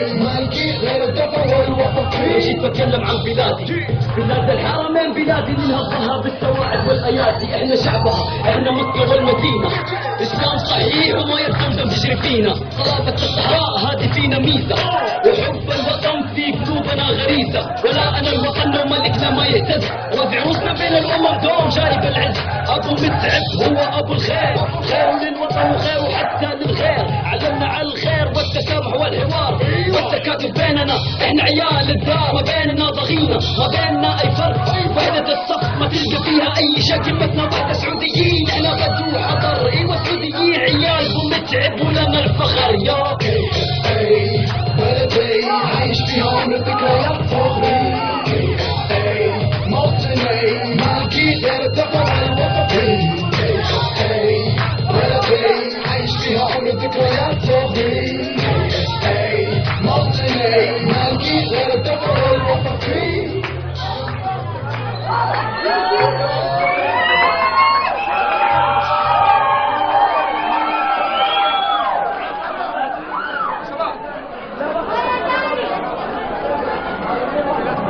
ما يجي غير الدفع والوطن جيت بتكلم عن بلادي بلاد الحرمين بلادي منها الظهر بالسواعد والايادي إحنا شعبها إحنا مصر والمدينه اسلام صحيح وما يلزم تجري فينا صلابة الصحراء هذه فينا ميزه وحب الوطن في قلوبنا غريزه ولا أنا الوطن لو ملكنا ما يهتز رفع روسنا بين الامم دوم جايب العز ابو متعب هو ابو الخير خير فينا وبيننا أي فرق. وحدة الصف ما تلقى فيها أي شك. بتنا وحدة سعوديين إحنا غد وحضر إيوة سعوديين عيال ومتعب ولنا الفخر